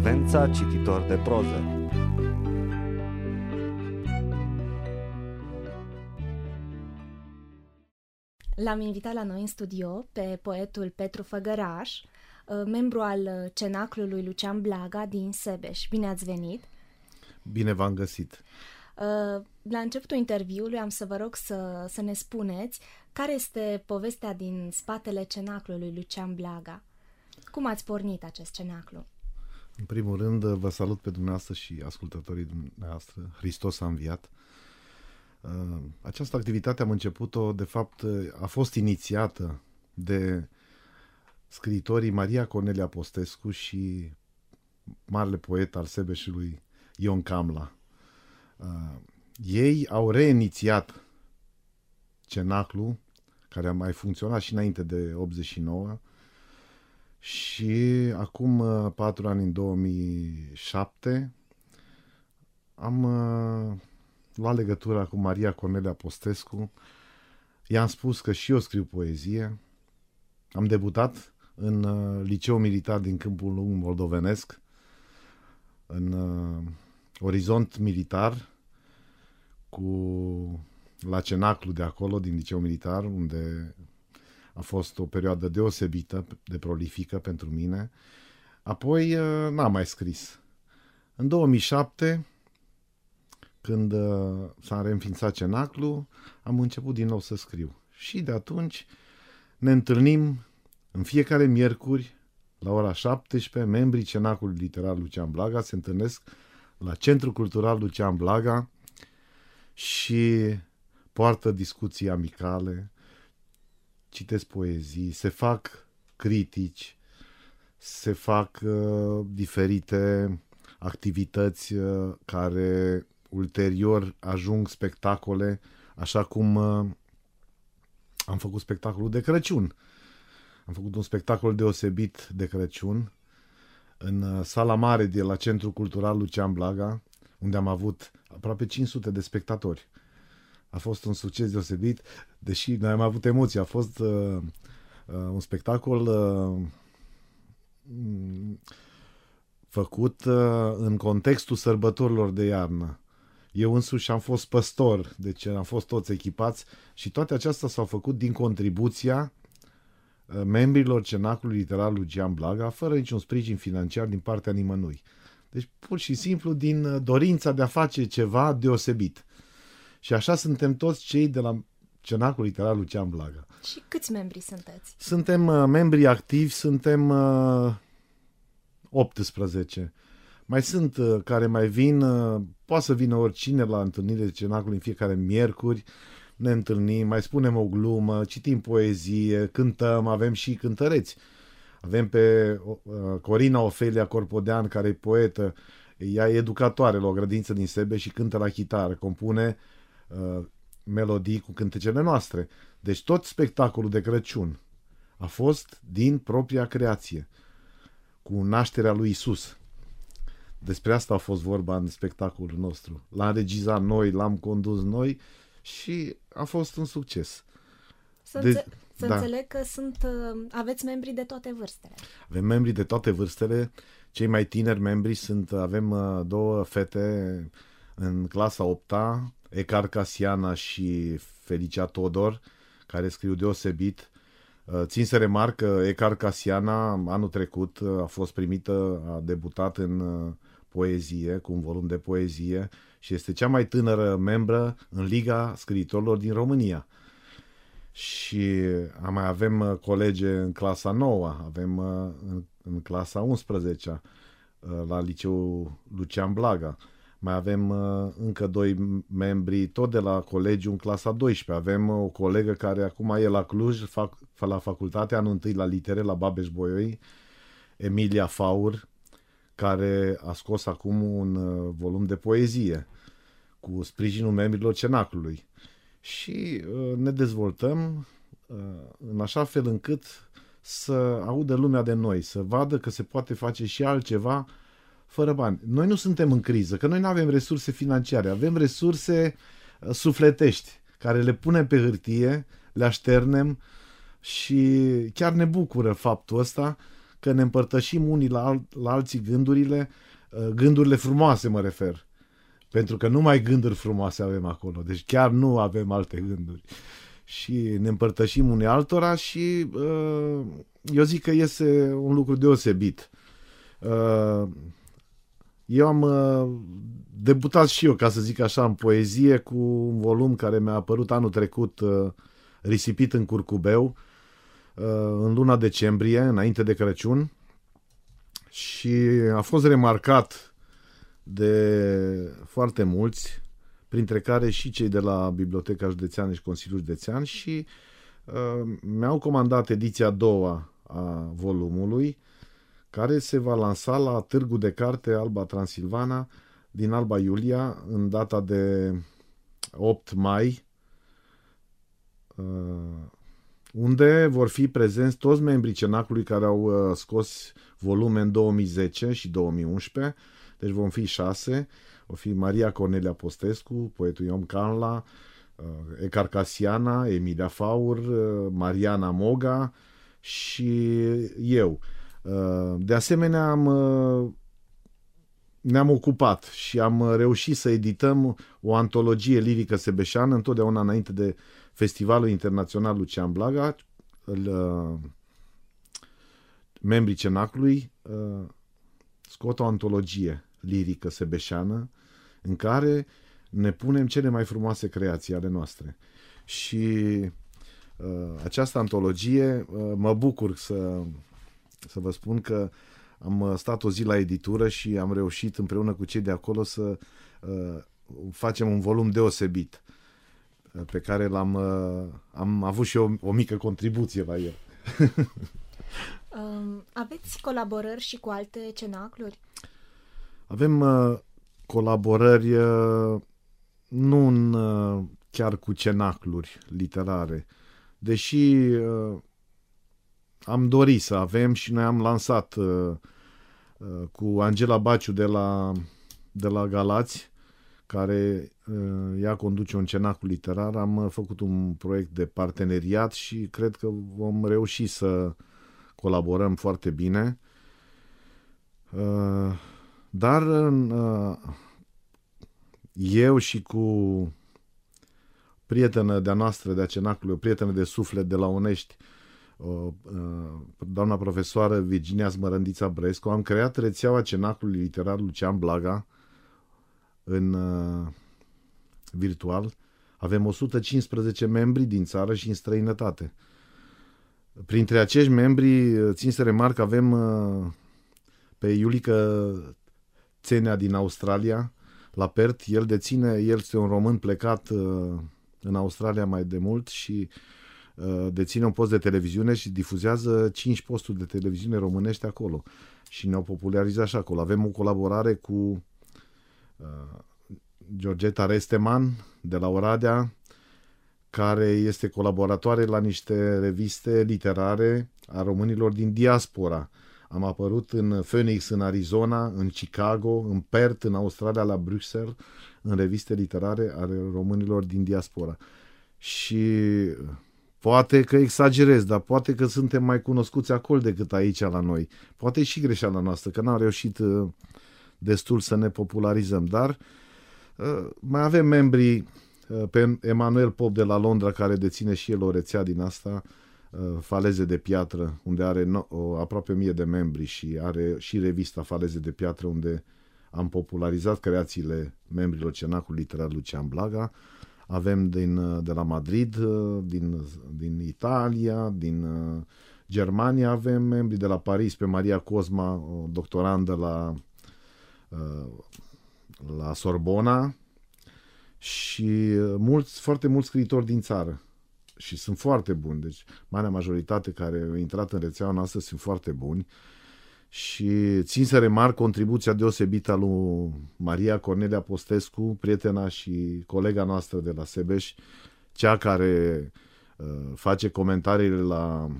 Frecvența cititor de proză. L-am invitat la noi în studio pe poetul Petru Făgăraș, uh, membru al cenaclului Lucian Blaga din Sebeș. Bine ați venit! Bine v-am găsit! Uh, la începutul interviului am să vă rog să, să ne spuneți care este povestea din spatele cenaclului Lucian Blaga. Cum ați pornit acest cenaclu? În primul rând, vă salut pe dumneavoastră și ascultătorii dumneavoastră. Hristos a înviat. Uh, această activitate am început-o, de fapt, a fost inițiată de scriitorii Maria Cornelia Postescu și marele poet al Sebeșului Ion Camla. Uh, ei au reinițiat cenaclu, care a mai funcționat și înainte de 89, și acum uh, patru ani, în 2007, am uh, luat legătura cu Maria Cornelia Postescu. I-am spus că și eu scriu poezie. Am debutat în uh, liceu militar din Câmpul Lung Moldovenesc, în uh, orizont militar, cu la cenaclu de acolo, din liceu militar, unde a fost o perioadă deosebită, de prolifică pentru mine. Apoi uh, n-am mai scris. În 2007, când uh, s-a reînființat cenaclu, am început din nou să scriu. Și de atunci ne întâlnim în fiecare miercuri la ora 17, membrii Cenacului Literar Lucian Blaga se întâlnesc la Centrul Cultural Lucian Blaga și poartă discuții amicale, citesc poezii, se fac critici, se fac uh, diferite activități uh, care ulterior ajung spectacole, așa cum uh, am făcut spectacolul de Crăciun. Am făcut un spectacol deosebit de Crăciun în uh, sala mare de la Centrul Cultural Lucian Blaga, unde am avut aproape 500 de spectatori. A fost un succes deosebit, deși noi am avut emoții. A fost uh, uh, un spectacol uh, făcut uh, în contextul sărbătorilor de iarnă. Eu însuși am fost păstor, deci am fost toți echipați și toate acestea s-au făcut din contribuția uh, membrilor Cenaclului Literar Lucian Blaga, fără niciun sprijin financiar din partea nimănui. Deci pur și simplu din uh, dorința de a face ceva deosebit. Și așa suntem toți cei de la Cenacul Literar Lucian Blaga. Și câți membri sunteți? Suntem uh, membri activi, suntem uh, 18. Mai sunt uh, care mai vin, uh, poate să vină oricine la întâlnire de Cenacul în fiecare miercuri, ne întâlnim, mai spunem o glumă, citim poezie, cântăm, avem și cântăreți. Avem pe uh, Corina Ofelia Corpodean, care e poetă, ea e educatoare la o grădință din Sebe și cântă la chitară, compune uh, melodii cu cântecele noastre. Deci tot spectacolul de Crăciun a fost din propria creație, cu nașterea lui Isus. Despre asta a fost vorba în spectacolul nostru. L-am regizat noi, l-am condus noi și a fost un succes. Să, de, să da. înțeleg că sunt, uh, aveți membri de toate vârstele. Avem membri de toate vârstele. Cei mai tineri membri sunt, avem uh, două fete în clasa 8 Ecar Casiana și Felicia Todor, care scriu deosebit. Uh, țin să remarc că Ecar Casiana anul trecut a fost primită, a debutat în poezie, cu un volum de poezie și este cea mai tânără membră în Liga Scriitorilor din România. Și mai avem uh, colege în clasa 9, avem uh, în, în clasa 11 uh, la liceul Lucian Blaga. Mai avem încă doi membri tot de la colegiu în clasa 12. Avem o colegă care acum e la Cluj, fac, la facultatea anul întâi la litere la Babeș-Bolyai, Emilia Faur, care a scos acum un uh, volum de poezie cu sprijinul membrilor cenaclului. Și uh, ne dezvoltăm uh, în așa fel încât să audă lumea de noi, să vadă că se poate face și altceva fără bani. Noi nu suntem în criză, că noi nu avem resurse financiare, avem resurse sufletești, care le punem pe hârtie, le așternem și chiar ne bucură faptul ăsta că ne împărtășim unii la, al- la alții gândurile, uh, gândurile frumoase mă refer. Pentru că numai gânduri frumoase avem acolo, deci chiar nu avem alte gânduri. Și ne împărtășim unii altora și uh, eu zic că este un lucru deosebit. Uh, eu am uh, debutat și eu, ca să zic așa, în poezie cu un volum care mi-a apărut anul trecut, uh, Risipit în curcubeu, uh, în luna decembrie, înainte de Crăciun. Și a fost remarcat de foarte mulți, printre care și cei de la Biblioteca Județeană și Consiliul Județean și uh, mi-au comandat ediția a doua a volumului, care se va lansa la Târgu de Carte Alba Transilvana din Alba Iulia în data de 8 mai, uh, unde vor fi prezenți toți membrii Cenacului care au uh, scos volume în 2010 și 2011, deci vom fi șase, o fi Maria Cornelia Postescu, poetul Iom Canla, uh, Ecar Casiana, Emilia Faur, Mariana Moga și eu. De asemenea, am, ne-am ocupat și am reușit să edităm o antologie lirică sebeșeană, întotdeauna înainte de Festivalul Internațional Lucian Blaga, membrii Cenacului scot o antologie lirică sebeșeană în care ne punem cele mai frumoase creații ale noastre. Și uh, această antologie uh, mă bucur să să vă spun că am uh, stat o zi la editură și am reușit împreună cu cei de acolo să uh, facem un volum deosebit uh, pe care l-am uh, am avut și o, o mică contribuție la el. um, aveți colaborări și cu alte cenacluri? Avem uh, colaborări uh, nu în, uh, chiar cu cenacluri literare, deși uh, am dorit să avem și noi am lansat uh, uh, cu Angela Baciu de la, de la Galați, care uh, ea conduce un cenacul literar, am uh, făcut un proiect de parteneriat și cred că vom reuși să colaborăm foarte bine. Uh, dar uh, eu și cu prietenă de-a noastră de-a cenacului, o prietenă de suflet de la Unești, uh, doamna profesoară Virginia Smărândița Brescu, am creat rețeaua cenacului literar Lucian Blaga în uh, virtual. Avem 115 membri din țară și în străinătate. Printre acești membri, țin să remarc, avem uh, pe Iulică Țenea din Australia, la Perth. El deține, el este un român plecat uh, în Australia mai de mult și uh, deține un post de televiziune și difuzează 5 posturi de televiziune românești acolo. Și ne-au popularizat și acolo. Avem o colaborare cu uh, Georgeta Resteman de la Oradea, care este colaboratoare la niște reviste literare a românilor din diaspora. Am apărut în Phoenix, în Arizona, în Chicago, în Perth, în Australia, la Bruxelles, în reviste literare ale românilor din diaspora. Și poate că exagerez, dar poate că suntem mai cunoscuți acolo decât aici la noi. Poate și greșeala noastră, că n-am reușit uh, destul să ne popularizăm, dar uh, mai avem membrii pe Emanuel Pop de la Londra, care deține și el o rețea din asta, Faleze de Piatră, unde are no, o, aproape mie de membri și are și revista Faleze de Piatră, unde am popularizat creațiile membrilor Cenacului Literar Lucian Blaga. Avem din, de la Madrid, din, din Italia, din Germania avem membri de la Paris pe Maria Cosma, o doctorandă la, la Sorbona, și mulți, foarte mulți scriitori din țară. Și sunt foarte buni, deci marea majoritate care au intrat în rețeaua noastră sunt foarte buni și țin să remarc contribuția deosebită a lui Maria Cornelia Postescu, prietena și colega noastră de la Sebeș, cea care uh, face comentariile la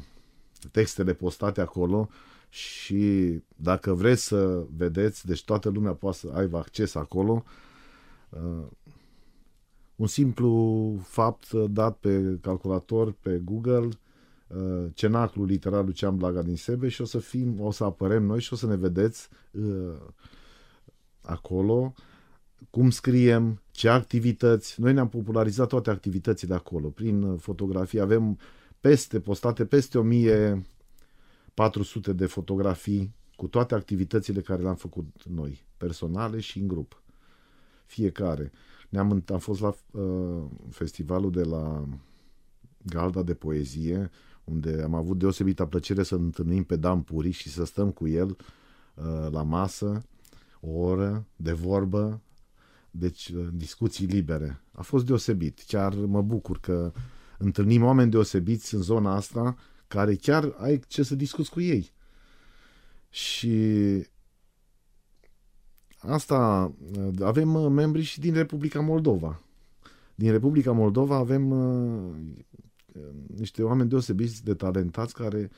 textele postate acolo. Și dacă vreți să vedeți, deci toată lumea poate să aibă acces acolo, uh, un simplu fapt dat pe calculator, pe Google, uh, Cenaclul Literar Lucian Blaga din Sebe și o să fim, o să apărem noi și o să ne vedeți uh, acolo cum scriem, ce activități. Noi ne-am popularizat toate activitățile acolo. Prin uh, fotografie avem peste, postate peste 1400 de fotografii cu toate activitățile care le-am făcut noi, personale și în grup. Fiecare. Ne-am, am fost la uh, festivalul de la Galda de Poezie, unde am avut deosebită plăcere să întâlnim pe Dan Puri și să stăm cu el uh, la masă o oră de vorbă, deci uh, discuții libere. A fost deosebit. Chiar mă bucur că întâlnim oameni deosebiți în zona asta care chiar ai ce să discuți cu ei. Și asta uh, avem uh, membri și din Republica Moldova. Din Republica Moldova avem uh, niște oameni deosebiți de talentați care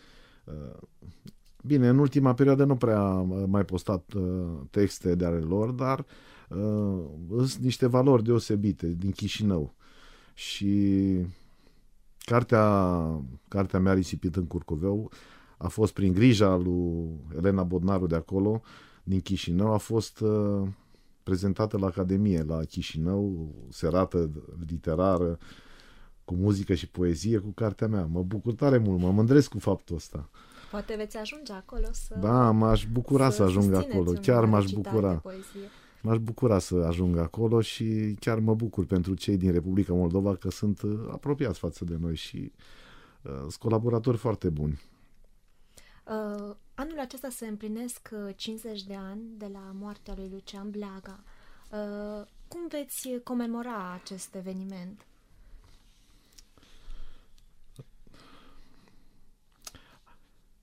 bine, în ultima perioadă nu prea am mai postat texte de ale lor, dar sunt niște valori deosebite din Chișinău. Și cartea, cartea mea risipit în curcoveu a fost prin grija lui Elena Bodnaru de acolo, din Chișinău, a fost uh, prezentată la Academie, la Chișinău, serată literară, cu muzică și poezie, cu cartea mea. Mă bucur tare mult, mă mândresc cu faptul ăsta. Poate veți ajunge acolo să... Da, m-aș bucura să, să ajung acolo, chiar m-aș bucura. M-aș bucura să ajung acolo și chiar mă bucur pentru cei din Republica Moldova că sunt uh, apropiați față de noi și uh, sunt colaboratori foarte buni. Uh, anul acesta se împlinesc 50 uh, de ani de la moartea lui Lucian Blaga. Uh, cum veți comemora acest eveniment?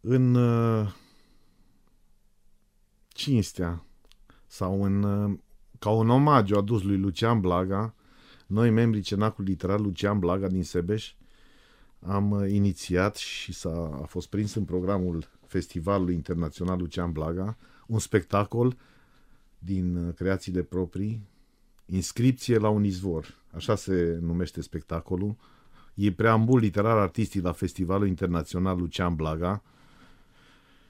În uh, cinstea sau în, uh, ca un omagiu adus lui Lucian Blaga, noi, membrii Cenacului Literar Lucian Blaga din Sebeș, am uh, inițiat și s-a, a fost prins în programul Festivalului Internațional Lucian Blaga, un spectacol din uh, creațiile proprii, Inscripție la un izvor, așa se numește spectacolul. E preambul literar artistic la Festivalul Internațional Lucian Blaga.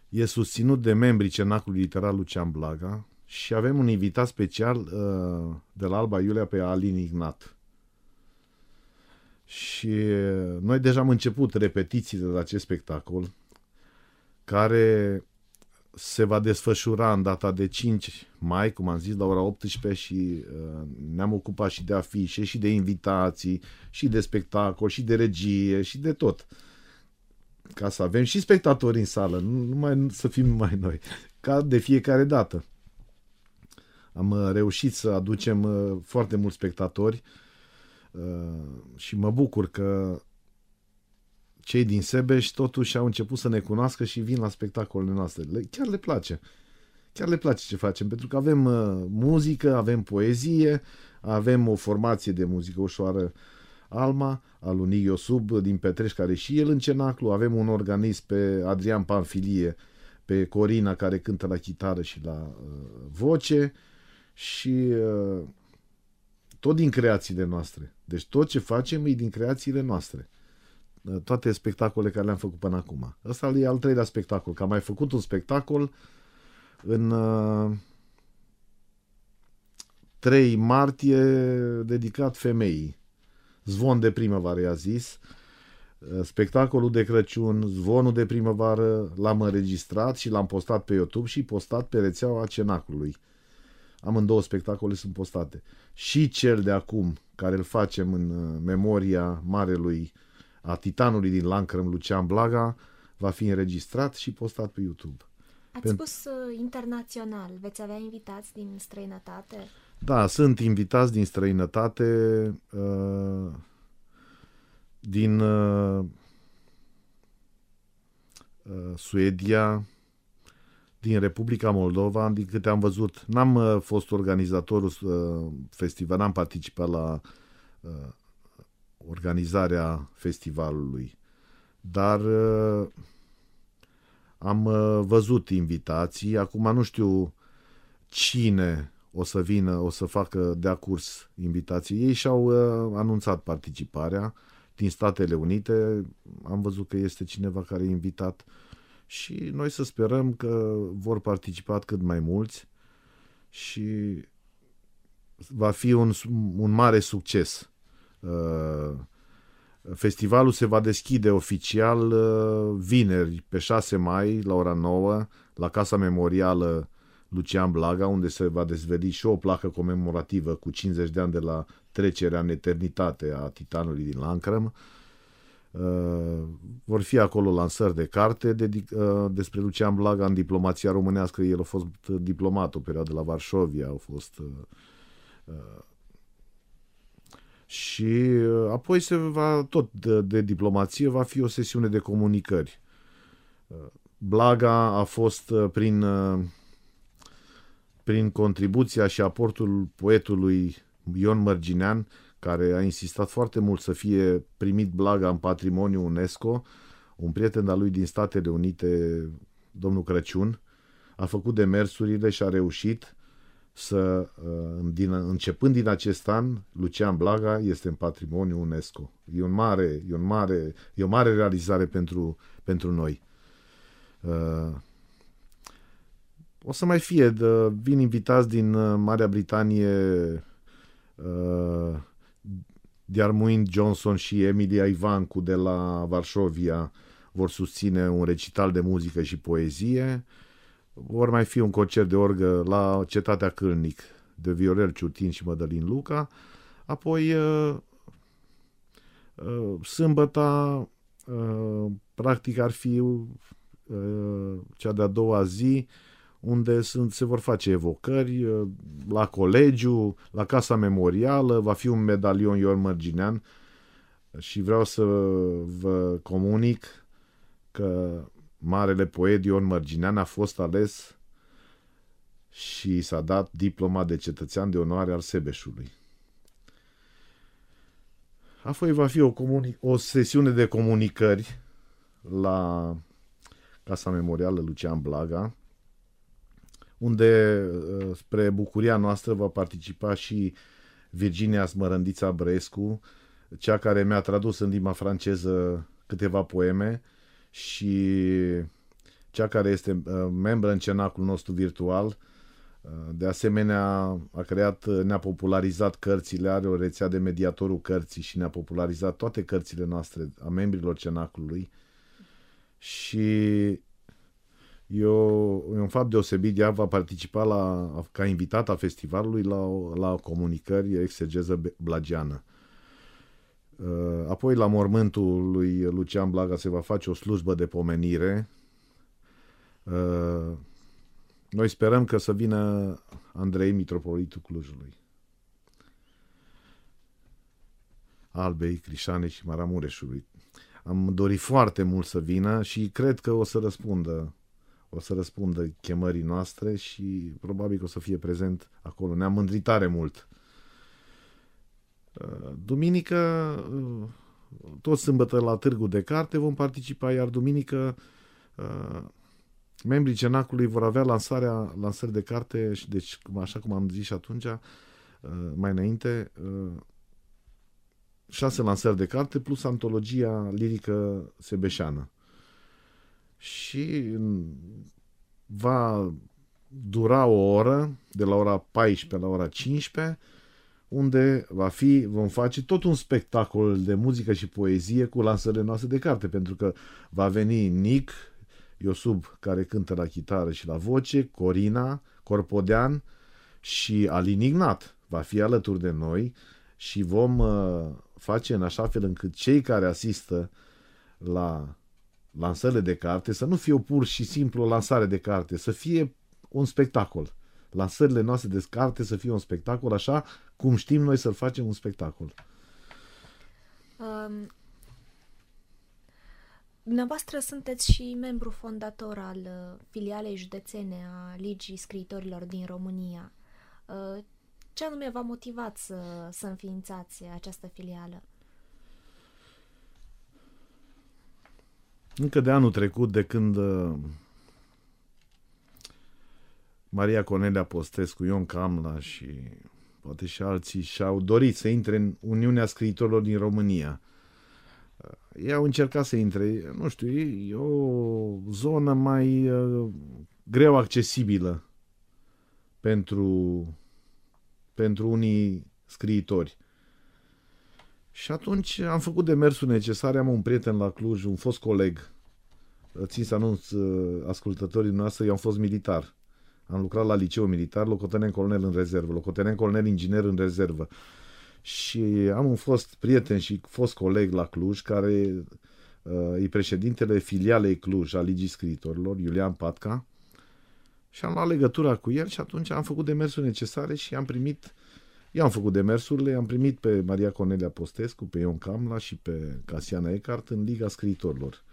E susținut de membrii Cenacului Literar Lucian Blaga și avem un invitat special uh, de la Alba Iulia pe Alin Ignat. Și uh, noi deja am început repetițiile de la acest spectacol care se va desfășura în data de 5 mai, cum am zis, la ora 18 și uh, ne-am ocupat și de afișe, și de invitații, și de spectacol, și de regie, și de tot. Ca să avem și spectatori în sală, nu numai să fim numai noi, ca de fiecare dată. Am uh, reușit să aducem uh, foarte mulți spectatori uh, și mă bucur că cei din Sebeș totuși au început să ne cunoască și vin la spectacolele noastre. Le, chiar le place. Chiar le place ce facem, pentru că avem uh, muzică, avem poezie, avem o formație de muzică ușoară Alma, al lui Sub din Petreș, care și el în cenaclu, avem un organism pe Adrian Panfilie, pe Corina, care cântă la chitară și la uh, voce și uh, tot din creațiile noastre. Deci tot ce facem e din creațiile noastre toate spectacolele care le-am făcut până acum. Ăsta e al treilea spectacol, că am mai făcut un spectacol în uh, 3 martie dedicat femeii. Zvon de primăvară, i-a zis. Uh, spectacolul de Crăciun, zvonul de primăvară, l-am înregistrat și l-am postat pe YouTube și postat pe rețeaua Cenaclului. Amândouă spectacole sunt postate. Și cel de acum, care îl facem în uh, memoria marelui uh, a titanului din Lancrăm, Lucian Blaga, va fi înregistrat și postat pe YouTube. Ați Pentru... spus uh, internațional. Veți avea invitați din străinătate? Da, sunt invitați din străinătate, uh, din uh, uh, Suedia, din Republica Moldova, din câte am văzut. N-am uh, fost organizatorul uh, festival, n-am participat la uh, organizarea festivalului. Dar uh, am uh, văzut invitații, acum nu știu cine o să vină, o să facă de-a curs invitații. Ei și-au uh, anunțat participarea. din Statele Unite. Am văzut că este cineva care e invitat și noi să sperăm că vor participa cât mai mulți și va fi un, un mare succes. Uh, festivalul se va deschide oficial uh, vineri, pe 6 mai, la ora 9, la Casa Memorială Lucian Blaga, unde se va dezveli și o placă comemorativă cu 50 de ani de la trecerea în eternitate a Titanului din Lancrăm. Uh, vor fi acolo lansări de carte dedic, uh, despre Lucian Blaga în diplomația românească. El a fost diplomat o perioadă la Varșovia, a fost uh, uh, și uh, apoi se va, tot de, de diplomație, va fi o sesiune de comunicări. Uh, Blaga a fost prin prin contribuția și aportul poetului Ion Mărginean, care a insistat foarte mult să fie primit Blaga în patrimoniu UNESCO, un prieten al lui din Statele Unite, domnul Crăciun, a făcut demersurile și a reușit să, uh, din, începând din acest an, Lucian Blaga este în patrimoniu UNESCO. E, un mare, e, un mare, e o mare realizare pentru, pentru noi. Uh, o să mai fie, de, vin invitați din uh, Marea Britanie uh, Diarmuind Johnson și Emilia Ivancu de la Varșovia vor susține un recital de muzică și poezie. Vor mai fi un concert de orgă la Cetatea Cârnic de Viorel Ciutin și Mădălin Luca. Apoi uh, uh, sâmbăta uh, practic ar fi uh, cea de-a doua zi unde sunt, se vor face evocări uh, la colegiu, la Casa Memorială, va fi un medalion Ion Mărginean și vreau să vă comunic că marele poet Ion Mărginean a fost ales și s-a dat diploma de cetățean de onoare al Sebeșului. Apoi va fi o, comuni- o sesiune de comunicări la Casa Memorială Lucian Blaga, unde, uh, spre bucuria noastră, va participa și Virginia Smărândița Brescu, cea care mi-a tradus în limba franceză câteva poeme și cea care este uh, membră în cenacul nostru virtual. Uh, de asemenea, a creat, ne-a popularizat cărțile, are o rețea de mediatorul cărții și ne-a popularizat toate cărțile noastre a membrilor cenacului. Și eu, e un fapt deosebit, ea va participa la, ca invitat a festivalului la, la comunicări exegeză blagiană. Uh, apoi la mormântul lui Lucian Blaga se va face o slujbă de pomenire. Uh, noi sperăm că să vină Andrei, mitropolitul Clujului. Albei, Crișane și Maramureșului. Am dorit foarte mult să vină și cred că o să răspundă o să răspundă chemării noastre și probabil că o să fie prezent acolo. Ne-am mândrit tare mult. Uh, duminică, uh, tot sâmbătă la Târgu de Carte vom participa, iar duminică uh, membrii Cenacului vor avea lansarea, lansări de carte și deci, așa cum am zis și atunci, mai înainte, șase lansări de carte plus antologia lirică sebeșeană și va dura o oră, de la ora 14 la ora 15, unde va fi, vom face tot un spectacol de muzică și poezie cu lansările noastre de carte, pentru că va veni Nic, Iosub, care cântă la chitară și la voce, Corina, Corpodean și Alin Ignat va fi alături de noi și vom uh, face în așa fel încât cei care asistă la lansările de carte să nu fie o pur și simplu o lansare de carte, să fie un spectacol. Lansările noastre de carte să fie un spectacol așa cum știm noi să-l facem un spectacol. Um, dumneavoastră sunteți și membru fondator al uh, filialei județene a Ligii Scriitorilor din România. Uh, ce anume v-a motivat să, să înființați această filială? Încă de anul trecut, de când uh, Maria Cornelia Postescu, Ion Camla și poate și alții și-au dorit să intre în Uniunea Scriitorilor din România. Ei au încercat să intre, nu știu, e o zonă mai uh, greu accesibilă pentru, pentru unii scriitori. Și atunci am făcut demersul necesare, am un prieten la Cluj, un fost coleg, țin să anunț uh, ascultătorii noastre, eu am fost militar. Am lucrat la liceu militar, locotenent colonel în rezervă, locotenent colonel inginer în rezervă. Și am un fost prieten și fost coleg la Cluj, care uh, e președintele filialei Cluj a Ligii Scriitorilor, Iulian Patca, și am luat legătura cu el și atunci am făcut demersul necesare și am primit, i-am făcut demersurile, am primit pe Maria Cornelia Postescu, pe Ion Camla și pe Casiana Ecart în Liga Scriitorilor.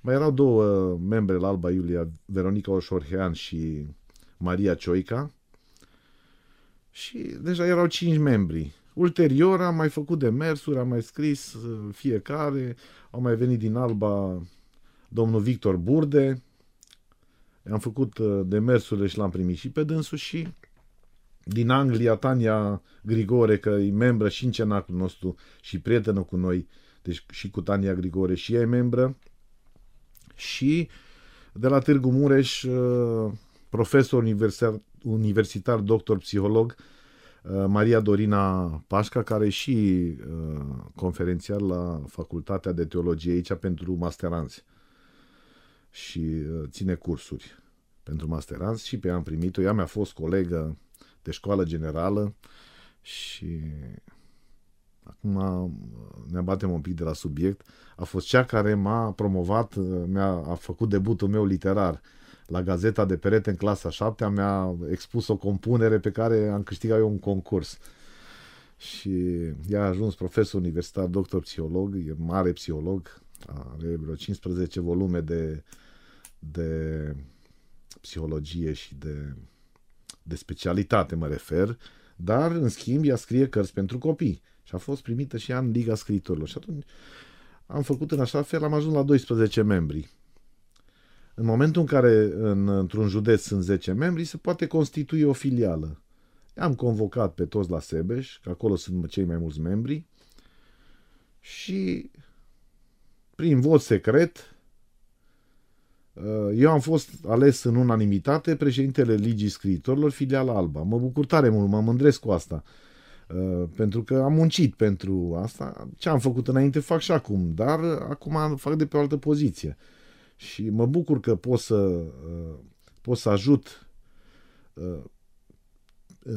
Mai erau două membre la Alba Iulia, Veronica Oșorhean și Maria Cioica. Și deja erau cinci membri. Ulterior am mai făcut demersuri, am mai scris uh, fiecare, au mai venit din Alba domnul Victor Burde, am făcut uh, demersurile și l-am primit și pe dânsul și din Anglia Tania Grigore, că e membră și în cenacul nostru și prietenă cu noi, deci și cu Tania Grigore și ea e membră, și de la Târgu Mureș, uh, profesor universitar, universitar doctor psiholog, uh, Maria Dorina Pașca, care e și uh, conferențiar la Facultatea de Teologie aici pentru masteranți și ține cursuri pentru masteranți și pe ea am primit-o. Ea mi-a fost colegă de școală generală și acum ne batem un pic de la subiect, a fost cea care m-a promovat, mi-a a făcut debutul meu literar. La gazeta de perete în clasa 7 mi-a expus o compunere pe care am câștigat eu un concurs. Și ea a ajuns profesor universitar, doctor psiholog, e mare psiholog, are vreo 15 volume de, de psihologie și de, de specialitate, mă refer, dar, în schimb, ea scrie cărți pentru copii. Și a fost primită și ea în Liga Scriitorilor. Și atunci am făcut în așa fel, am ajuns la 12 membri. În momentul în care în, într-un județ sunt 10 membri, se poate constitui o filială. Am convocat pe toți la Sebeș, că acolo sunt cei mai mulți membri, și prin vot secret, eu am fost ales în unanimitate președintele Ligii Scriitorilor, filiala Alba. Mă bucur tare mult, mă mândresc cu asta. Uh, pentru că am muncit pentru asta. Ce am făcut înainte fac și acum, dar acum fac de pe o altă poziție. Și mă bucur că pot să, uh, pot să ajut uh,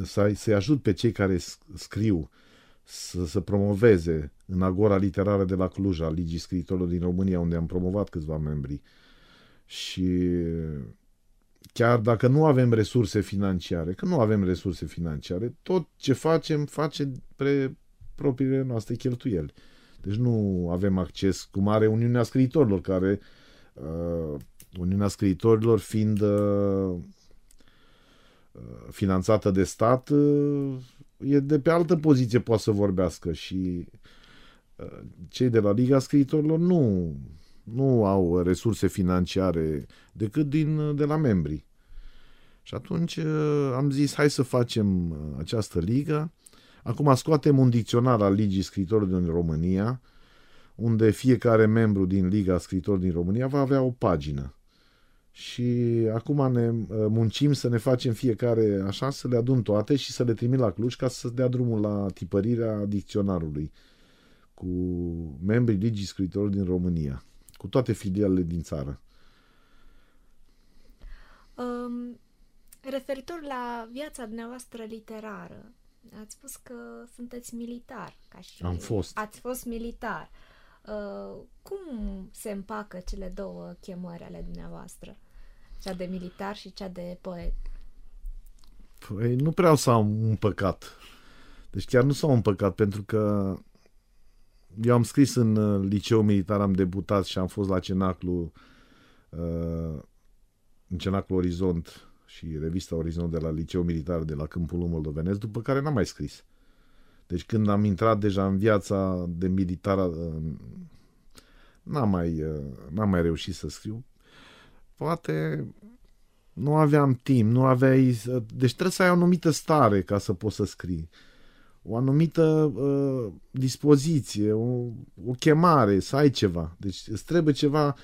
să, să-i ajut pe cei care scriu să se promoveze în agora literară de la Cluj, a Ligii Scriitorilor din România, unde am promovat câțiva membri. Și chiar dacă nu avem resurse financiare, că nu avem resurse financiare, tot ce facem, face pre propriile noastre cheltuieli. Deci nu avem acces cum are Uniunea Scriitorilor, care uh, Uniunea Scriitorilor fiind uh, finanțată de stat, uh, e de pe altă poziție poate să vorbească și uh, cei de la Liga Scriitorilor nu nu au resurse financiare decât din, de la membrii. Și atunci uh, am zis, hai să facem uh, această ligă. Acum scoatem un dicționar al Ligii Scriitorilor din România, unde fiecare membru din Liga Scriitorilor din România va avea o pagină. Și acum ne uh, muncim să ne facem fiecare așa, să le adun toate și să le trimit la Cluj ca să dea drumul la tipărirea dicționarului cu membrii Ligii Scriitorilor din România cu toate filialele din țară. Um, referitor la viața dumneavoastră literară, ați spus că sunteți militar. Ca și Am fost. Ați fost militar. Uh, cum se împacă cele două chemări ale dumneavoastră? Cea de militar și cea de poet? Păi nu prea s-au împăcat. Deci chiar nu s-au împăcat, pentru că eu am scris în uh, liceu militar, am debutat și am fost la Cenaclu, uh, în Cenaclu Orizont și revista Orizont de la liceu militar de la Câmpul Moldovenesc, după care n-am mai scris. Deci când am intrat deja în viața de militar, uh, n-am mai, n-am mai reușit să scriu. Poate nu aveam timp, nu aveai... Deci trebuie să ai o anumită stare ca să poți să scrii. O anumită uh, dispoziție, o, o chemare, să ai ceva. Deci îți trebuie ceva,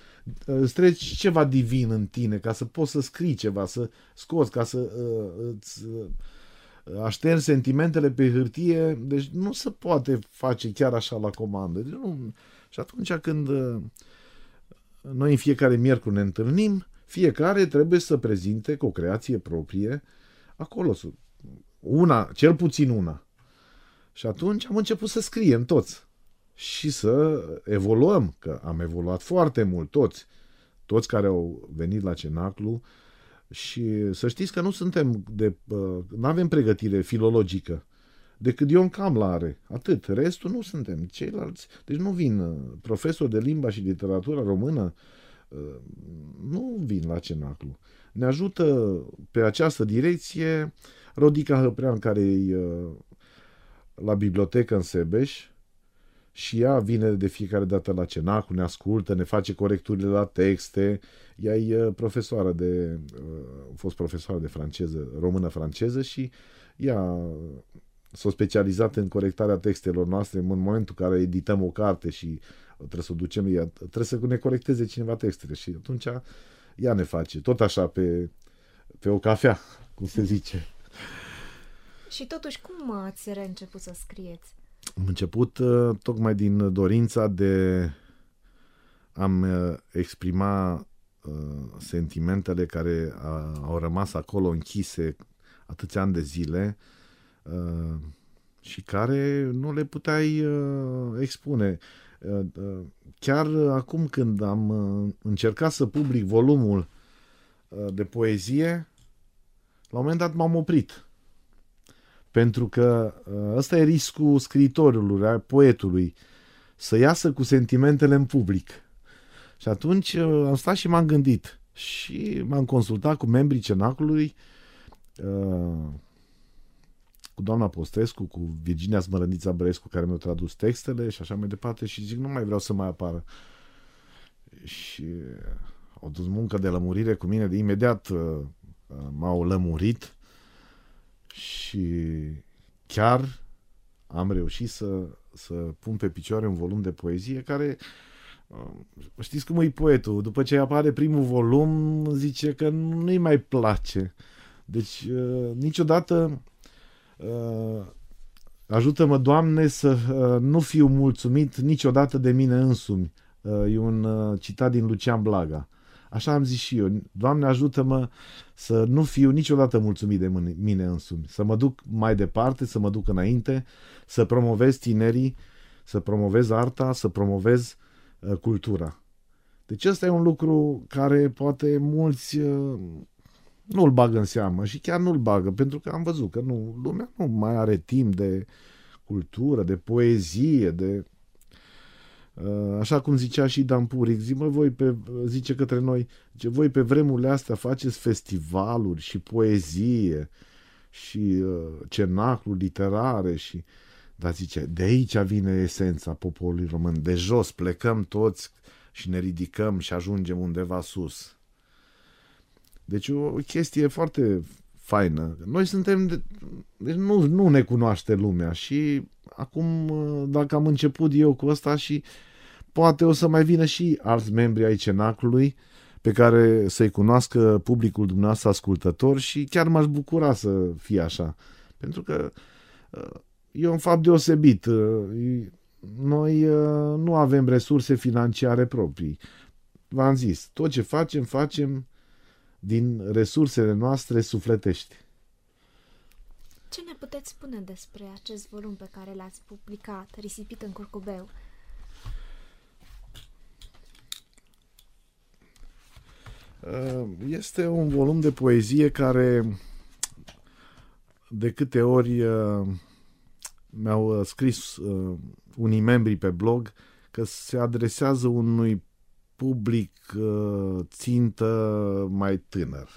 îți trebuie ceva divin în tine ca să poți să scrii ceva, să scoți, ca să uh, îți uh, aștergi sentimentele pe hârtie. Deci nu se poate face chiar așa la comandă. Deci nu... Și atunci când uh, noi în fiecare miercuri ne întâlnim, fiecare trebuie să prezinte cu o creație proprie acolo. Una, cel puțin una. Și atunci am început să scriem toți. Și să evoluăm, că am evoluat foarte mult toți, toți care au venit la Cenaclu. Și să știți că nu suntem de, nu avem pregătire filologică, decât Ion Camla are, atât, restul nu suntem, ceilalți, deci nu vin uh, profesori de limba și literatura română, uh, nu vin la Cenaclu. Ne ajută pe această direcție Rodica Hăprean, care e uh, la bibliotecă în Sebeș și ea vine de fiecare dată la cenacul, ne ascultă, ne face corecturile la texte. Ea e uh, profesoară de, uh, a fost profesoară de franceză, română-franceză și ea s-a specializat în corectarea textelor noastre în momentul în care edităm o carte și trebuie să o ducem, ea, trebuie să ne corecteze cineva textele și atunci ea ne face, tot așa pe, pe o cafea, cum se zice. Și totuși, cum ați reînceput să scrieți? Am început uh, tocmai din dorința de a-mi uh, exprima uh, sentimentele care au rămas acolo închise atâția ani de zile și care nu le puteai expune. Chiar acum când am încercat să public volumul de poezie, la un moment dat m-am oprit pentru că uh, ăsta e riscul scriitorului, a poetului, să iasă cu sentimentele în public. Și atunci uh, am stat și m-am gândit și m-am consultat cu membrii cenacului, uh, cu doamna Postescu, cu Virginia Smărănița Brescu, care mi-a tradus textele și așa mai departe și zic, nu mai vreau să mai apară. Și au dus muncă de lămurire cu mine, de imediat m-au lămurit și chiar am reușit să, să pun pe picioare un volum de poezie care uh, știți cum e poetul, după ce apare primul volum zice că nu-i mai place. Deci uh, niciodată uh, ajută-mă Doamne să nu fiu mulțumit niciodată de mine însumi. E un citat din Lucian Blaga Așa am zis și eu. Doamne, ajută-mă să nu fiu niciodată mulțumit de mine însumi. Să mă duc mai departe, să mă duc înainte, să promovez tinerii, să promovez arta, să promovez uh, cultura. Deci ăsta e un lucru care poate mulți uh, nu-l bagă în seamă și chiar nu-l bagă, pentru că am văzut că nu, lumea nu mai are timp de cultură, de poezie, de Uh, așa cum zicea și Dan Puric, zi, mă, voi pe, zice către noi, zice, voi pe vremurile astea faceți festivaluri și poezie și uh, cenacluri literare și dar zice, de aici vine esența poporului român, de jos plecăm toți și ne ridicăm și ajungem undeva sus. Deci o chestie foarte faină. Noi suntem, de, deci nu, nu ne cunoaște lumea și acum uh, dacă am început eu cu asta și poate o să mai vină și alți membri ai cenaclului pe care să-i cunoască publicul dumneavoastră ascultător și chiar m-aș bucura să fie așa. Pentru că uh, e un fapt deosebit. Uh, noi nu avem resurse financiare proprii. V-am zis, tot ce facem, facem din resursele noastre sufletești. Ce ne puteți spune despre acest volum pe care l-ați publicat, Risipit în curcubeu? Uh, este un volum de poezie care de câte ori uh, mi-au uh, scris unii membri pe blog că se adresează unui public țintă mai tânăr.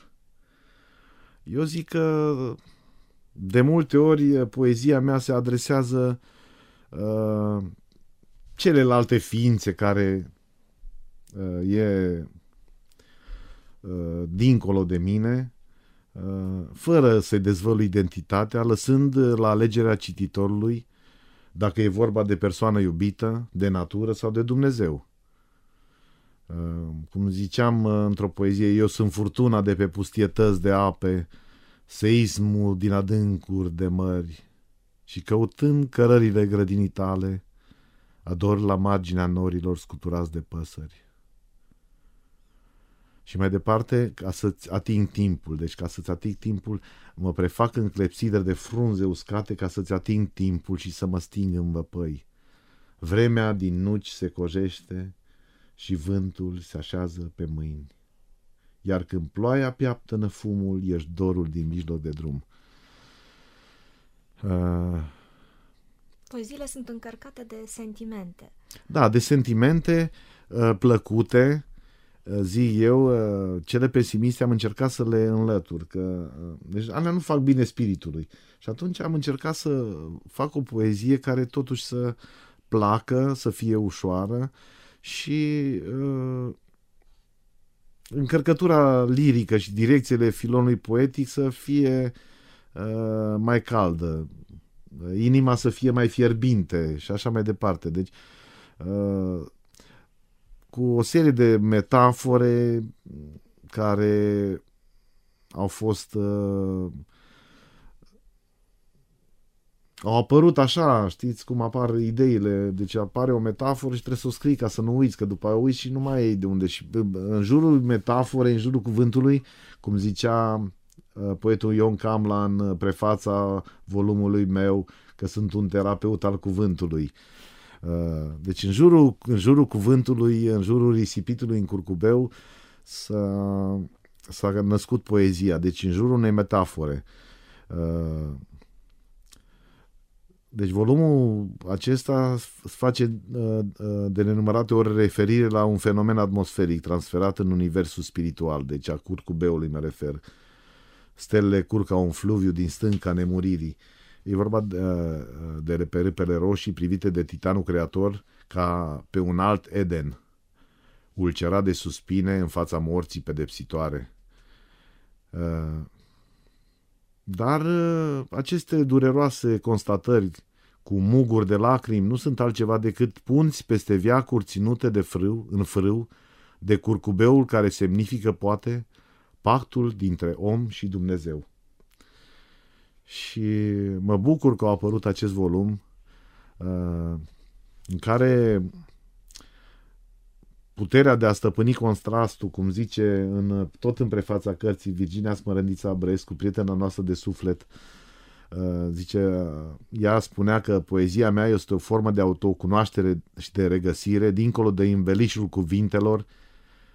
Eu zic că de multe ori poezia mea se adresează uh, celelalte ființe care uh, e uh, dincolo de mine, fără să-i dezvălui identitatea, lăsând la alegerea cititorului dacă e vorba de persoană iubită, de natură sau de Dumnezeu. Cum ziceam într-o poezie, eu sunt furtuna de pe pustietăți de ape, seismul din adâncuri de mări și căutând cărările grădinii tale, ador la marginea norilor scuturați de păsări. Și mai departe, ca să-ți ating timpul, deci ca să-ți ating timpul, mă prefac în clepsidă de frunze uscate ca să-ți ating timpul și să mă sting în văpăi. Vremea din nuci se cojește și vântul se așează pe mâini. Iar când ploaia piaptănă fumul, ești dorul din mijloc de drum. Uh... Poeziile sunt încărcate de sentimente. Da, de sentimente uh, plăcute, uh, zi eu, uh, cele pesimiste am încercat să le înlătur, că uh, deci alea nu fac bine spiritului. Și atunci am încercat să fac o poezie care totuși să placă, să fie ușoară și uh, încărcătura lirică și direcțiile filonului poetic să fie uh, mai caldă, inima să fie mai fierbinte și așa mai departe. Deci, uh, cu o serie de metafore care au fost uh, au apărut așa, știți cum apar ideile, deci apare o metaforă și trebuie să o scrii ca să nu uiți, că după aia uiți și nu mai e de unde. Și în jurul metaforei, în jurul cuvântului, cum zicea uh, poetul Ion Camla în uh, prefața volumului meu, că sunt un terapeut al cuvântului. Uh, deci în jurul, în jurul cuvântului, în jurul risipitului în curcubeu s-a, s-a născut poezia, deci în jurul unei metafore. Deci volumul acesta face uh, uh, de nenumărate ori referire la un fenomen atmosferic transferat în universul spiritual, deci a curcubeului mă refer. Stelele curg ca un fluviu din stânca nemuririi. E vorba de, uh, de pe râpele roșii privite de titanul creator ca pe un alt Eden, ulcerat de suspine în fața morții pedepsitoare. Dar uh, aceste dureroase constatări cu muguri de lacrimi nu sunt altceva decât punți peste viacuri ținute de frâu, în frâu, de curcubeul care semnifică, poate, pactul dintre om și Dumnezeu. Și mă bucur că a apărut acest volum uh, în care puterea de a stăpâni contrastul, cum zice în, tot în prefața cărții Virginia Smărândița Brescu, prietena noastră de suflet, uh, zice, ea spunea că poezia mea este o formă de autocunoaștere și de regăsire, dincolo de învelișul cuvintelor,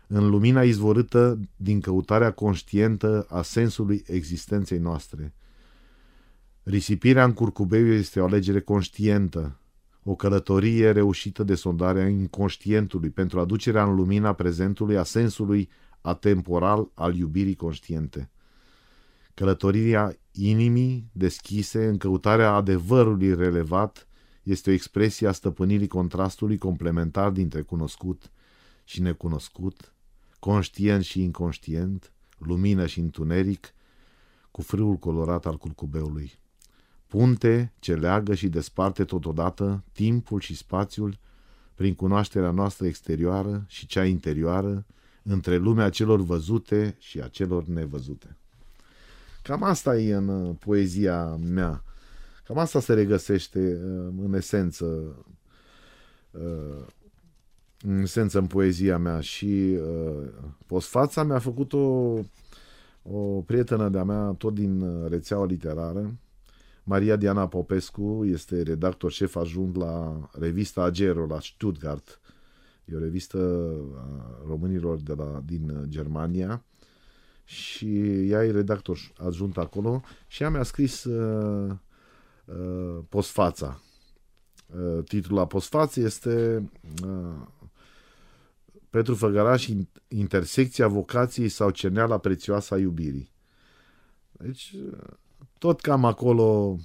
în lumina izvorâtă din căutarea conștientă a sensului existenței noastre. Risipirea în curcubeu este o alegere conștientă, o călătorie reușită de sondarea inconștientului pentru aducerea în lumina prezentului a sensului atemporal al iubirii conștiente. Călătoria inimii deschise în căutarea adevărului relevat este o expresie a stăpânirii contrastului complementar dintre cunoscut și necunoscut, conștient și inconștient, lumină și întuneric, cu frâul colorat al curcubeului punte ce leagă și desparte totodată timpul și spațiul prin cunoașterea noastră exterioară și cea interioară între lumea celor văzute și a celor nevăzute. Cam asta e în uh, poezia mea. Cam asta se regăsește uh, în esență uh, în esență în poezia mea și postfața mi-a făcut o, o prietenă de-a mea tot din rețeaua literară Maria Diana Popescu este redactor șef ajung la revista Agero la Stuttgart. E o revistă a românilor de la, din Germania și ea e redactor adjunct acolo și ea mi-a scris uh, uh, postfața. Uh, titlul la postfață este uh, Petru Făgăraș, intersecția vocației sau ceneala prețioasă a iubirii. Deci, uh, tot cam acolo,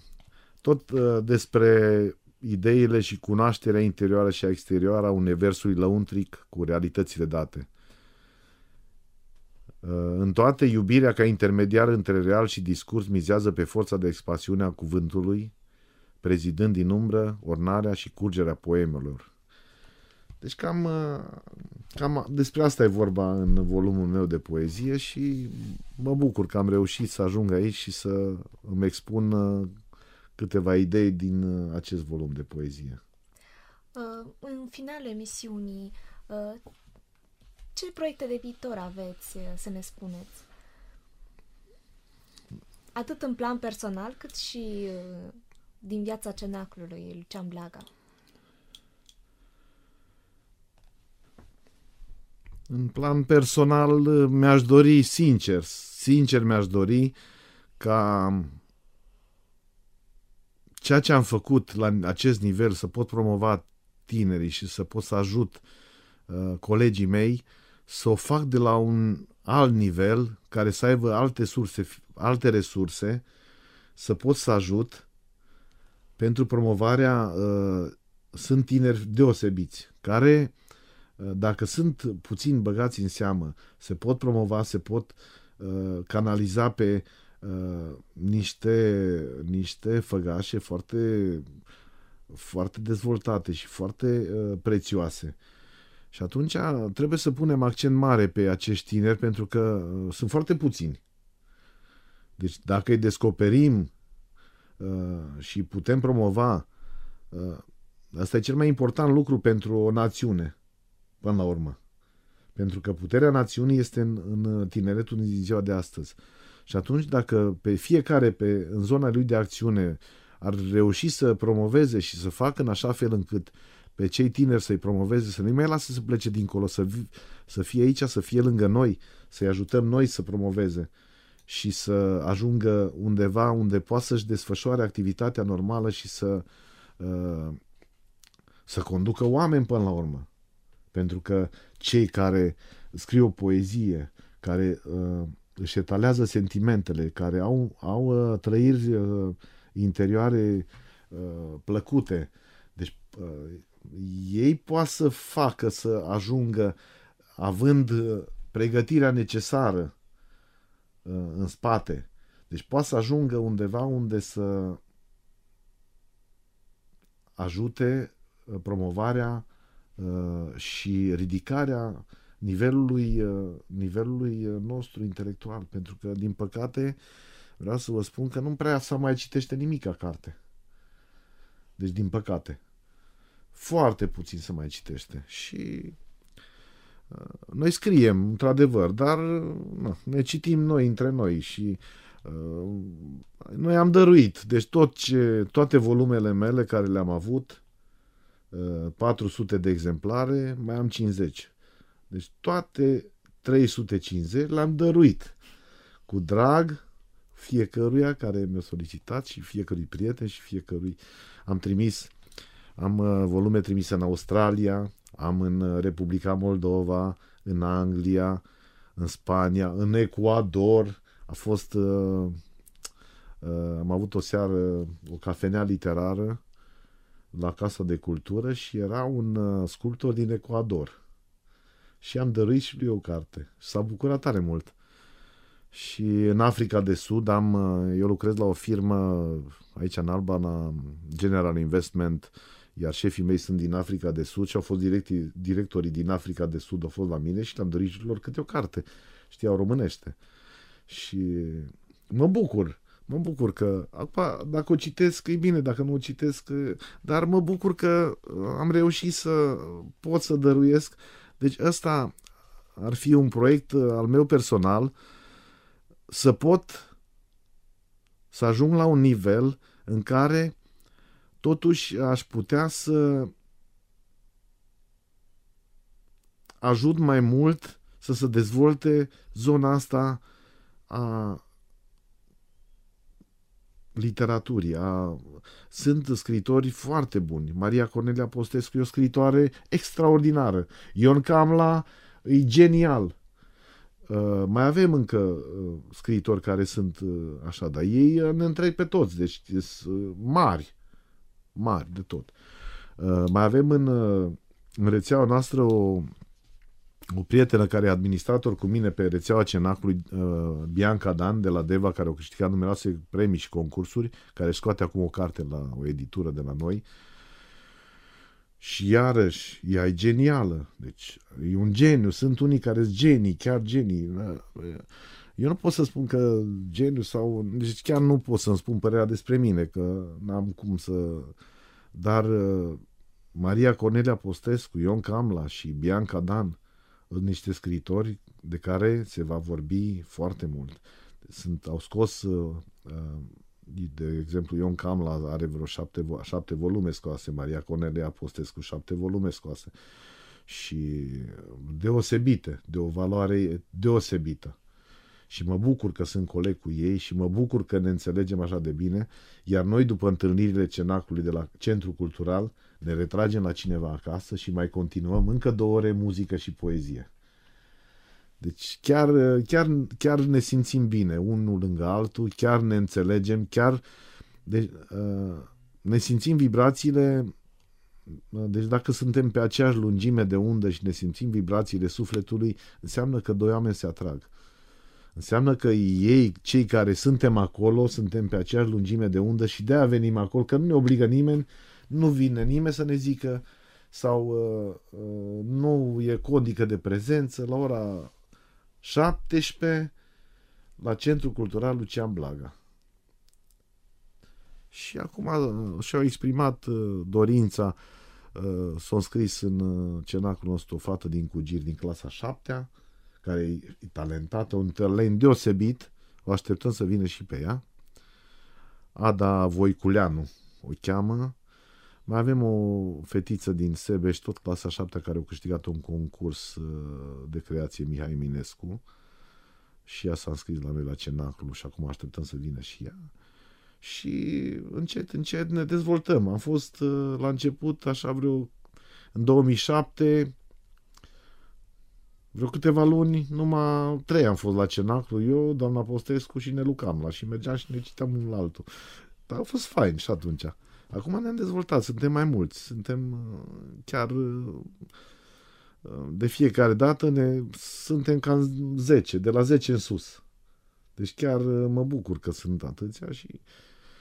tot uh, despre ideile și cunoașterea interioară și exterioară a universului lăuntric cu realitățile date. În toate, iubirea ca intermediar între real și discurs mizează pe forța de expansiune a cuvântului, prezidând din umbră ornarea și curgerea poemelor. Deci cam, cam despre asta e vorba în volumul meu de poezie și mă bucur că am reușit să ajung aici și să îmi expun câteva idei din acest volum de poezie. Uh, în finalul emisiunii, uh, ce proiecte de viitor aveți uh, să ne spuneți? Atât în plan personal, cât și din viața cenaclului Lucian Blaga. În plan personal, mi-aș dori, sincer, sincer mi-aș dori ca ceea ce am făcut la acest nivel să pot promova tinerii și să pot să ajut uh, colegii mei să o fac de la un alt nivel, care să aibă alte, surse, alte resurse, să pot să ajut pentru promovarea. Uh, sunt tineri deosebiți, care, uh, dacă sunt puțin băgați în seamă, se pot promova, se pot uh, canaliza pe uh, niște, niște făgașe foarte foarte dezvoltate și foarte uh, prețioase. Și atunci trebuie să punem accent mare pe acești tineri pentru că uh, sunt foarte puțini. Deci dacă îi descoperim uh, și putem promova, uh, asta e cel mai important lucru pentru o națiune, până la urmă. Pentru că puterea națiunii este în, în tineretul din ziua de astăzi. Și atunci dacă pe fiecare pe, în zona lui de acțiune ar reuși să promoveze și să facă în așa fel încât pe cei tineri să-i promoveze, să nu mai lasă să plece dincolo, să, să fie aici, să fie lângă noi, să-i ajutăm noi să promoveze și să ajungă undeva unde poate să-și desfășoare activitatea normală și să, uh, să conducă oameni până la urmă. Pentru că cei care scriu o poezie, care uh, își etalează sentimentele, care au, au uh, trăiri uh, interioare uh, plăcute. Deci uh, ei poate să facă să ajungă având uh, pregătirea necesară uh, în spate. Deci poate să ajungă undeva unde să ajute uh, promovarea uh, și ridicarea nivelului, uh, nivelului uh, nostru intelectual. Pentru că, din păcate, uh, vreau să vă spun că nu prea să mai citește nimic ca carte. Deci, din păcate. Foarte puțin să mai citește. Și uh, noi scriem, într-adevăr, dar na, ne citim noi între noi și uh, noi am dăruit. Deci tot ce, toate volumele mele care le-am avut, uh, 400 de exemplare, mai am 50. Deci toate 350 le-am dăruit. Cu drag, fiecăruia care mi-a solicitat și fiecărui prieten și fiecărui am trimis, am uh, volume trimise în Australia, am în uh, Republica Moldova, în Anglia, în Spania, în Ecuador, a fost uh, uh, am avut o seară, o cafenea literară la Casa de Cultură și era un uh, sculptor din Ecuador. Și am dăruit și lui o carte. Și s-a bucurat tare mult. Și în Africa de Sud am, uh, eu lucrez la o firmă aici în Alba, la General Investment, iar șefii mei sunt din Africa de Sud și au fost directi, directorii din Africa de Sud, au fost la mine și le-am dorit lor câte o carte. Știau românește. Și mă bucur. Mă bucur că, acum, dacă o citesc, e bine, dacă nu o citesc, dar mă bucur că am reușit să pot să dăruiesc. Deci ăsta ar fi un proiect al meu personal, uh, să pot să ajung la un nivel în care totuși aș putea să ajut mai mult să se dezvolte zona asta a literaturii. A... Sunt scritori foarte buni. Maria Cornelia Postescu e o scritoare extraordinară. Ion Camla e genial. Uh, mai avem încă uh, scriitori care sunt uh, așa, dar ei uh, ne întreg pe toți, deci sunt uh, mari, mari de tot. Uh, mai avem în, uh, în rețeaua noastră o, o prietenă care e administrator cu mine pe rețeaua Cenacului, uh, Bianca Dan, de la Deva, care au câștigat numeroase premii și concursuri, care scoate acum o carte la o editură de la noi. Și iarăși, ea e genială. Deci, e un geniu. Sunt unii care sunt genii, chiar genii. Eu nu pot să spun că geniu sau... Deci chiar nu pot să-mi spun părerea despre mine, că n-am cum să... Dar uh, Maria Cornelia Postescu, Ion Camla și Bianca Dan sunt niște scriitori de care se va vorbi foarte mult. Sunt, au scos, uh, uh, de exemplu, Ion Camla are vreo șapte, șapte volume scoase, Maria Cornelia Postescu șapte volume scoase și deosebite, de o valoare deosebită și mă bucur că sunt coleg cu ei și mă bucur că ne înțelegem așa de bine, iar noi după întâlnirile cenacului de la Centru Cultural ne retragem la cineva acasă și mai continuăm încă două ore muzică și poezie. Deci chiar, chiar, chiar ne simțim bine unul lângă altul, chiar ne înțelegem, chiar de, uh, ne simțim vibrațiile deci dacă suntem pe aceeași lungime de undă și ne simțim vibrațiile sufletului, înseamnă că doi oameni se atrag. Înseamnă că ei, cei care suntem acolo, suntem pe aceeași lungime de undă și de-aia venim acolo, că nu ne obligă nimeni, nu vine nimeni să ne zică sau uh, uh, nu e codică de prezență la ora 17 la Centrul Cultural Lucian Blaga. Și acum uh, și-au exprimat uh, dorința, uh, s-au scris în uh, cenacul nostru o fată din Cugir din clasa 7 care e talentată, un talent deosebit, o așteptăm să vină și pe ea. Ada Voiculeanu o cheamă. Mai avem o fetiță din Sebeș, tot clasa 7, care a câștigat un concurs uh, de creație Mihai Minescu și ea s-a înscris la noi la Cenaclu și acum așteptăm să vină și ea. Și încet, încet ne dezvoltăm. Am fost uh, la început, așa vreo, în 2007, vreo câteva luni, numai trei am fost la Cenaclu, eu, doamna Postescu și Nelu Camla și mergeam și ne citeam unul la altul. Dar a fost fain și atunci. Acum ne-am dezvoltat, suntem mai mulți, suntem uh, chiar uh, de fiecare dată ne, suntem cam 10, de la 10 în sus. Deci chiar uh, mă bucur că sunt atâția și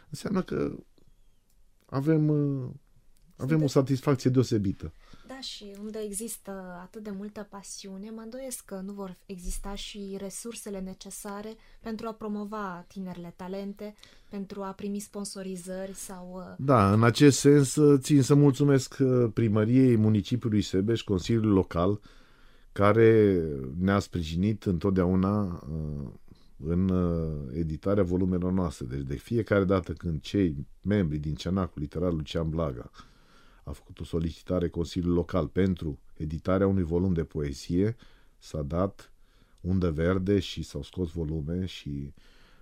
înseamnă că avem, avem o satisfacție deosebită. Da, și unde există atât de multă pasiune, mă îndoiesc că nu vor exista și resursele necesare pentru a promova tinerile talente, pentru a primi sponsorizări sau... Uh, da, în acest sens uh, țin să mulțumesc uh, primăriei municipiului Sebeș, Consiliul Local, care ne-a sprijinit întotdeauna în editarea volumelor noastre. Deci de fiecare dată când cei membri din Cenacul Literar Lucian Blaga a făcut o solicitare Consiliul Local pentru editarea unui volum de poezie, s-a dat undă verde și s-au scos volume și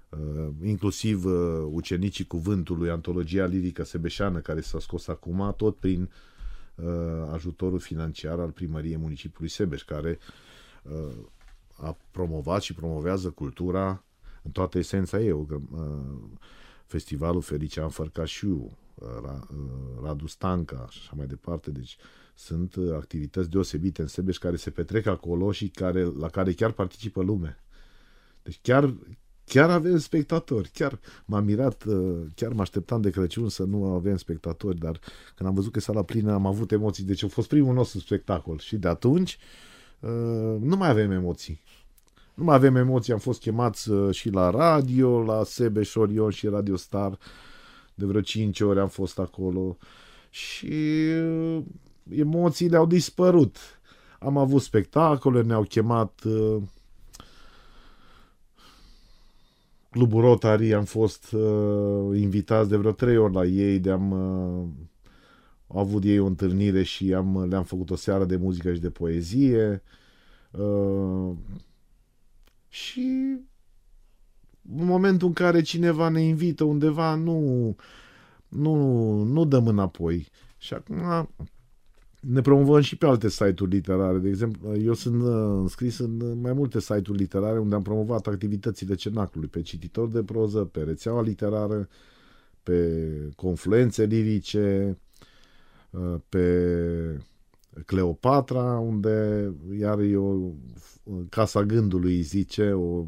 uh, inclusiv uh, ucenicii cuvântului, antologia lirică sebeșeană care s-a scos acum, tot prin uh, ajutorul financiar al primăriei municipiului Sebeș, care uh, a promovat și promovează cultura în toată esența ei. Uh, festivalul Felician Fărcașiu, Radu Stanca și așa mai departe. Deci sunt uh, activități deosebite în Sebeș care se petrec acolo și care, la care chiar participă lume. Deci chiar, chiar avem spectatori. Chiar m-am mirat, uh, chiar mă așteptam de Crăciun să nu avem spectatori, dar când am văzut că sala plină am avut emoții. Deci a fost primul nostru spectacol și de atunci uh, nu mai avem emoții. Nu mai avem emoții, am fost chemați și la radio, la Sebeș Orion și Radio Star de vreo 5 ore am fost acolo și uh, emoțiile au dispărut. Am avut spectacole, ne-au chemat uh, Clubul Rotary, am fost uh, invitați de vreo trei ori la ei, de am uh, au avut ei o întâlnire și am, le-am făcut o seară de muzică și de poezie. Uh, și în momentul în care cineva ne invită undeva, nu, nu, nu dăm înapoi. Și acum ne promovăm și pe alte site-uri literare. De exemplu, eu sunt uh, înscris în mai multe site-uri literare unde am promovat activitățile cenacului, pe cititor de proză, pe rețeaua literară, pe confluențe lirice, uh, pe Cleopatra, unde iar e o Casa Gândului, zice, o,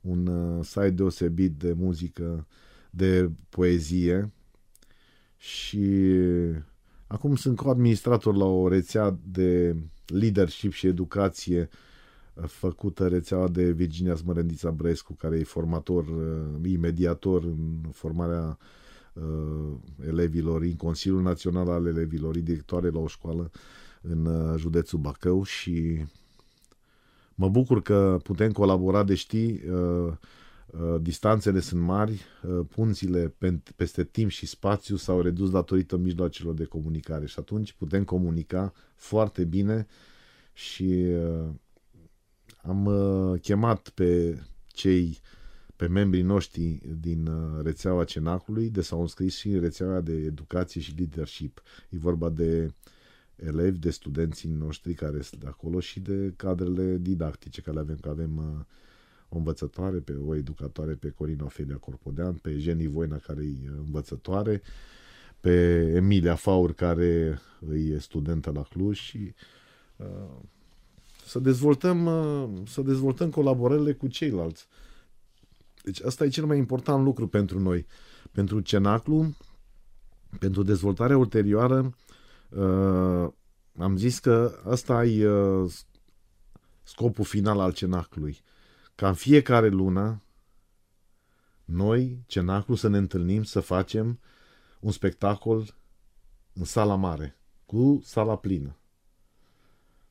un uh, site deosebit de muzică, de poezie. Și acum sunt co-administrator la o rețea de leadership și educație uh, făcută rețeaua de Virginia Smărândița Brescu, care e formator, uh, imediator în formarea uh, elevilor, în Consiliul Național al Elevilor, directoare la o școală în uh, județul Bacău și mă bucur că putem colabora, de știi, uh, uh, distanțele sunt mari, uh, punțile peste timp și spațiu s-au redus datorită mijloacelor de comunicare și atunci putem comunica foarte bine și uh, am uh, chemat pe cei pe membrii noștri din uh, rețeaua Cenacului, de s-au înscris și în rețeaua de educație și leadership. E vorba de elevi, de studenții noștri care sunt acolo și de cadrele didactice care avem, că avem uh, o învățătoare, pe o educatoare, pe Corina Ofelia Corpodean, pe Jenny Voina, care e învățătoare, pe Emilia Faur, care e studentă la Cluj și uh, să dezvoltăm, uh, să dezvoltăm colaborările cu ceilalți. Deci asta e cel mai important lucru pentru noi. Pentru Cenaclu, pentru dezvoltarea ulterioară, uh, am zis că asta e uh, scopul final al Cenaclului. Ca în fiecare lună, noi, Cenaclu, să ne întâlnim, să facem un spectacol în sala mare, cu sala plină.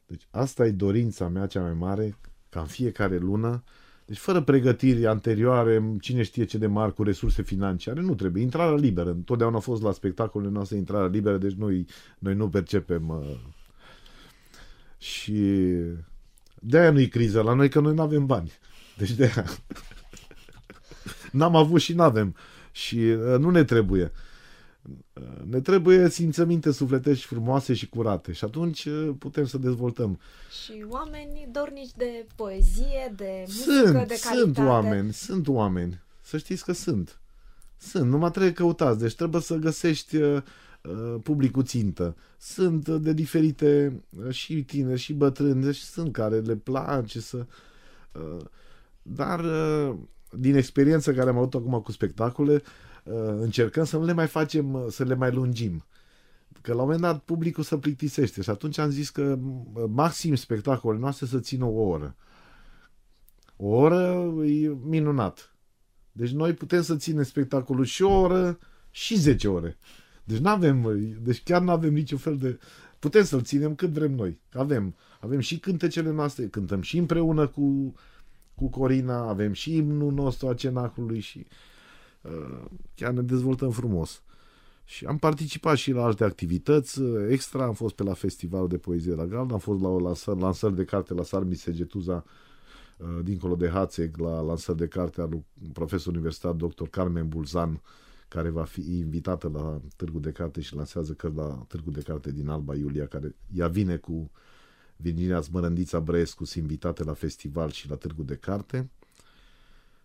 Deci asta e dorința mea cea mai mare, ca în fiecare lună deci fără pregătiri anterioare, cine știe ce de mari cu resurse financiare, nu trebuie. Intrarea liberă. Întotdeauna a fost la spectacolele noastre intrarea liberă, deci noi, noi nu percepem. Uh, și de-aia nu-i criză la noi, că noi nu avem bani. Deci de-aia. N-am avut și n-avem. Și uh, nu ne trebuie. Ne trebuie simțăminte sufletești frumoase și curate și atunci uh, putem să dezvoltăm. Și oameni dornici de poezie, de muzică, sunt, de calitate. Sunt oameni, sunt oameni. Să știți că sunt. Sunt, numai trebuie căutați. Deci trebuie să găsești uh, uh publicul țintă. Sunt de diferite uh, și tineri și bătrâni, deci sunt care le place să... Uh, dar uh, din experiență care am avut acum cu spectacole, uh, Uh, încercăm să nu le mai facem, uh, să le mai lungim. Că la un moment dat publicul se plictisește și atunci am zis că uh, maxim spectacolele noastre să țină o oră. O oră e minunat. Deci noi putem să ținem spectacolul și o oră și 10 ore. Deci nu avem, deci chiar nu avem niciun fel de... Putem să-l ținem cât vrem noi. Avem, avem și cântecele noastre, cântăm și împreună cu, cu Corina, avem și imnul nostru a cenacului și Uh, chiar ne dezvoltăm frumos. Și am participat și la alte activități uh, extra, am fost pe la festivalul de poezie la Galda, am fost la o lansări, lansări de carte la Sarmi Segetuza, uh, dincolo de Hațeg, la lansări de carte al profesor universitar dr. Carmen Bulzan, care va fi invitată la Târgu de Carte și lansează cărți la Târgu de Carte din Alba Iulia, care ea vine cu Virginia Zmărândița Brăescu, invitate la festival și la Târgu de Carte.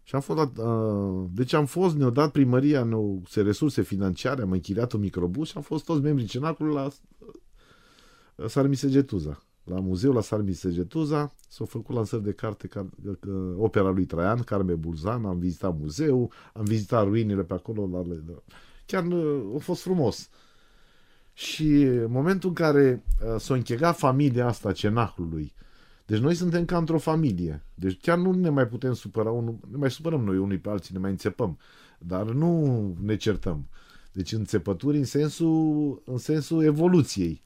Și am fost la, uh, deci am fost, ne-a dat primăria ne se resurse financiare, am închiriat un microbus și am fost toți membrii cenacului la uh, Sarmisegetuza. La muzeu la Sarmisegetuza s-au făcut lansări de carte ca, uh, opera lui Traian, Carme Bulzan, am vizitat muzeu, am vizitat ruinile pe acolo. La, la, chiar uh, a fost frumos. Și în momentul în care uh, s-a închegat familia asta cenaclului, uh, deci noi suntem ca într-o familie. Deci chiar nu ne mai putem supăra, unul, ne mai supărăm noi unii pe alții, ne mai înțepăm, dar nu ne certăm. Deci înțepături în sensul, în sensul evoluției.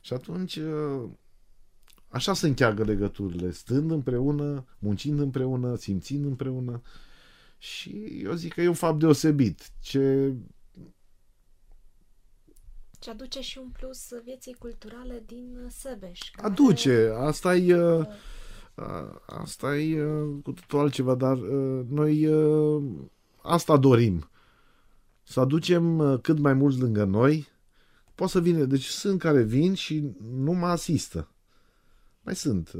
Și atunci așa se încheagă legăturile, stând împreună, muncind împreună, simțind împreună. Și eu zic că e un fapt deosebit. Ce și aduce și un plus vieții culturale din Sebeș. Care... Aduce, asta e... Uh, asta e uh, cu totul altceva, dar uh, noi asta dorim. Să aducem cât mai mulți lângă noi. Poate să vină, deci sunt care vin și nu mă asistă. Mai sunt.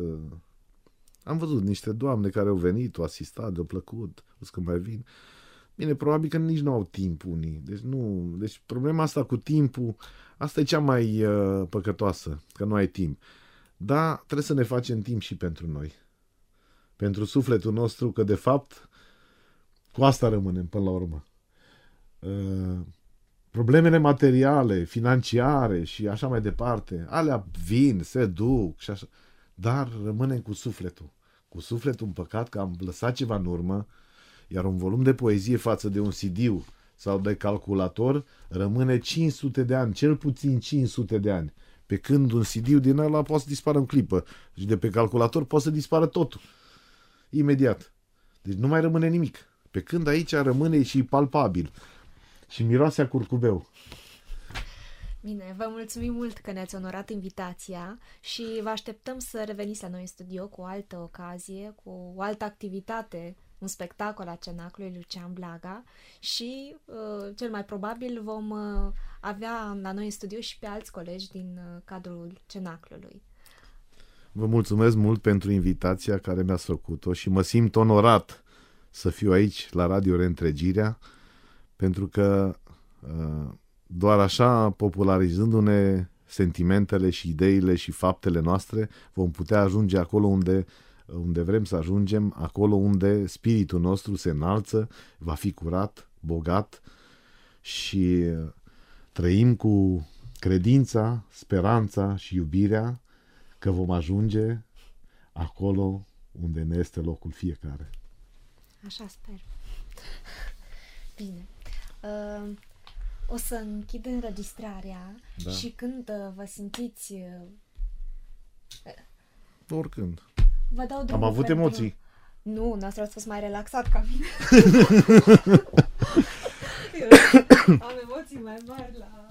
Am văzut niște doamne care au venit, au asistat, de plăcut, o să mai vin. Bine, probabil că nici nu au timp unii. Deci, nu, deci problema asta cu timpul, asta e cea mai uh, păcătoasă, că nu ai timp. Dar trebuie să ne facem timp și pentru noi. Pentru sufletul nostru, că de fapt cu asta rămânem până la urmă. Uh, problemele materiale, financiare și așa mai departe, alea vin, se duc și așa. Dar rămânem cu sufletul. Cu sufletul împăcat că am lăsat ceva în urmă, iar un volum de poezie față de un cd sau de calculator rămâne 500 de ani, cel puțin 500 de ani. Pe când un CD din ăla poate să dispară în clipă. Și de pe calculator poate să dispară totul. Imediat. Deci nu mai rămâne nimic. Pe când aici rămâne și palpabil. Și miroase a curcubeu. Bine, vă mulțumim mult că ne-ați onorat invitația și vă așteptăm să reveniți la noi în studio cu o altă ocazie, cu o altă activitate, un spectacol a cenaclului Lucian Blaga și uh, cel mai probabil vom uh, avea la noi în studio și pe alți colegi din uh, cadrul cenaclului. Vă mulțumesc mult pentru invitația care mi-ați făcut-o și mă simt onorat să fiu aici la Radio Reîntregirea pentru că uh, doar așa, popularizându-ne sentimentele și ideile și faptele noastre, vom putea ajunge acolo unde, unde vrem să ajungem, acolo unde spiritul nostru se înalță, va fi curat, bogat și trăim cu credința, speranța și iubirea că vom ajunge acolo unde ne este locul fiecare. Așa sper. Bine. Uh, o să închid înregistrarea da. și când uh, vă simțiți... Uh, Oricând. Vă dau Am avut pentru... emoții. Nu, noastră ați fost mai relaxat ca mine. Am emoții mai mari la